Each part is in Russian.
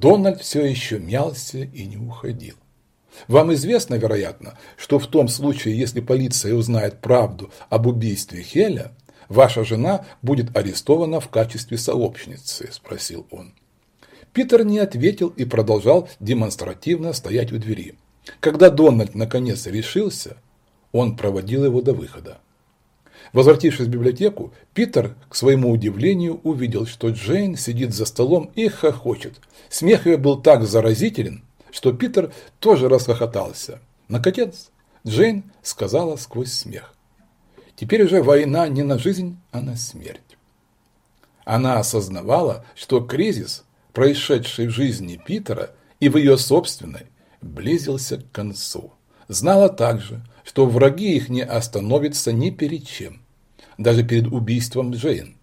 Дональд все еще мялся и не уходил. Вам известно, вероятно, что в том случае, если полиция узнает правду об убийстве Хеля, ваша жена будет арестована в качестве сообщницы, спросил он. Питер не ответил и продолжал демонстративно стоять у двери. Когда Дональд наконец решился, он проводил его до выхода. Возвратившись в библиотеку, Питер, к своему удивлению, увидел, что Джейн сидит за столом и хохочет. Смех ее был так заразителен, что Питер тоже расхохотался. Наконец, Джейн сказала сквозь смех. Теперь уже война не на жизнь, а на смерть. Она осознавала, что кризис, происшедший в жизни Питера и в ее собственной, близился к концу. Знала также, что враги их не остановятся ни перед чем, даже перед убийством Джейн.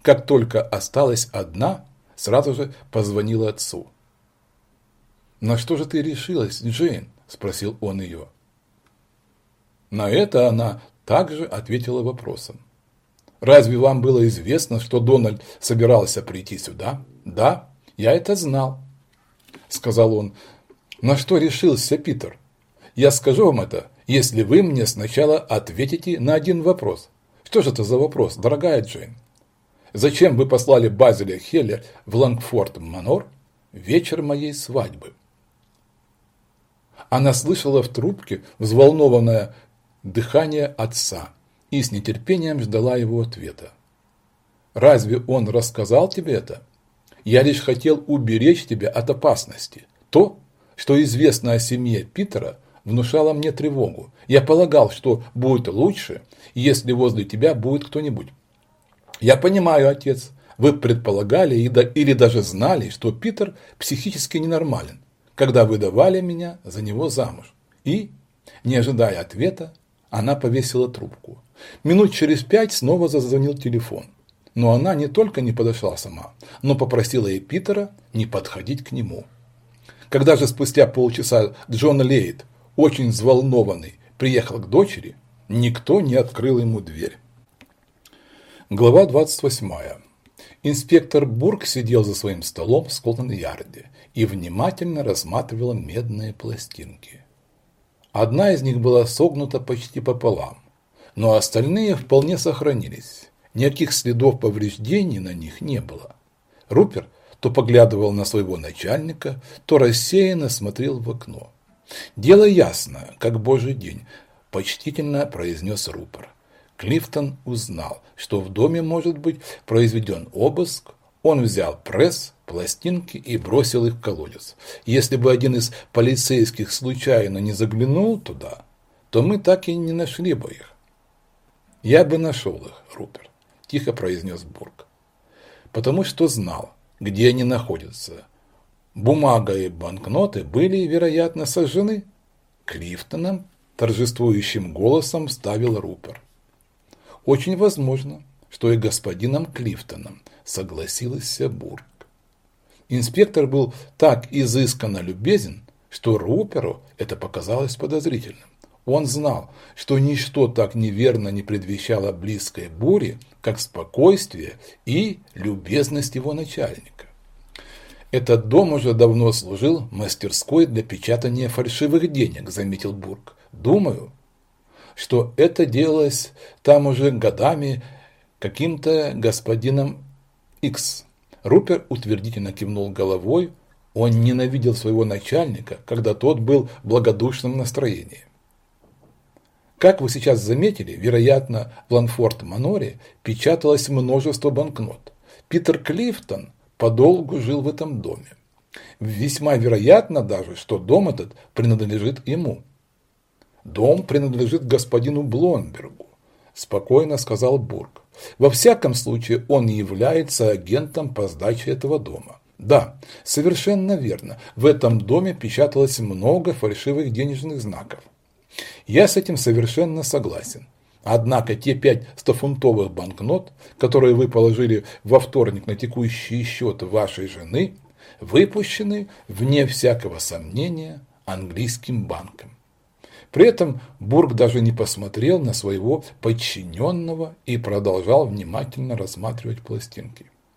Как только осталась одна, сразу же позвонила отцу. «На что же ты решилась, Джейн?» – спросил он ее. На это она также ответила вопросом. «Разве вам было известно, что Дональд собирался прийти сюда?» «Да, я это знал», – сказал он. «На что решился Питер? Я скажу вам это, если вы мне сначала ответите на один вопрос. Что же это за вопрос, дорогая Джейн? Зачем вы послали Базеля Хеллер в Лангфорд Манор вечер моей свадьбы?» Она слышала в трубке взволнованное дыхание отца и с нетерпением ждала его ответа. «Разве он рассказал тебе это? Я лишь хотел уберечь тебя от опасности. То, что известно о семье Питера, внушало мне тревогу. Я полагал, что будет лучше, если возле тебя будет кто-нибудь. Я понимаю, отец, вы предполагали или даже знали, что Питер психически ненормален, когда выдавали меня за него замуж. И, не ожидая ответа, она повесила трубку. Минут через пять снова зазвонил телефон. Но она не только не подошла сама, но попросила и Питера не подходить к нему. Когда же спустя полчаса Джон Лейт, очень взволнованный, приехал к дочери, никто не открыл ему дверь. Глава 28. Инспектор Бург сидел за своим столом в Скотланд-Ярде и внимательно рассматривал медные пластинки. Одна из них была согнута почти пополам, но остальные вполне сохранились. Никаких следов повреждений на них не было. Рупер то поглядывал на своего начальника, то рассеянно смотрел в окно. «Дело ясно, как божий день», – почтительно произнес Рупер. Клифтон узнал, что в доме может быть произведен обыск, он взял пресс, пластинки и бросил их в колодец. Если бы один из полицейских случайно не заглянул туда, то мы так и не нашли бы их. Я бы нашел их, Рупер, тихо произнес Бург. Потому что знал, где они находятся. Бумага и банкноты были, вероятно, сожжены. Клифтоном торжествующим голосом ставил Рупер. Очень возможно, что и господином Клифтоном согласился Бург. Инспектор был так изысканно любезен, что Руперу это показалось подозрительным. Он знал, что ничто так неверно не предвещало близкой бури, как спокойствие и любезность его начальника. «Этот дом уже давно служил мастерской для печатания фальшивых денег», – заметил Бург. «Думаю, что это делалось там уже годами каким-то господином Икс». Рупер утвердительно кивнул головой. Он ненавидел своего начальника, когда тот был в благодушном настроении. Как вы сейчас заметили, вероятно, в Ланфорд-Маноре печаталось множество банкнот. Питер Клифтон подолгу жил в этом доме. Весьма вероятно даже, что дом этот принадлежит ему. Дом принадлежит господину Блонбергу, спокойно сказал Бург. Во всяком случае, он является агентом по сдаче этого дома. Да, совершенно верно, в этом доме печаталось много фальшивых денежных знаков. Я с этим совершенно согласен. Однако те пять стофунтовых банкнот, которые вы положили во вторник на текущий счет вашей жены, выпущены, вне всякого сомнения, английским банком. При этом Бург даже не посмотрел на своего подчиненного и продолжал внимательно рассматривать пластинки.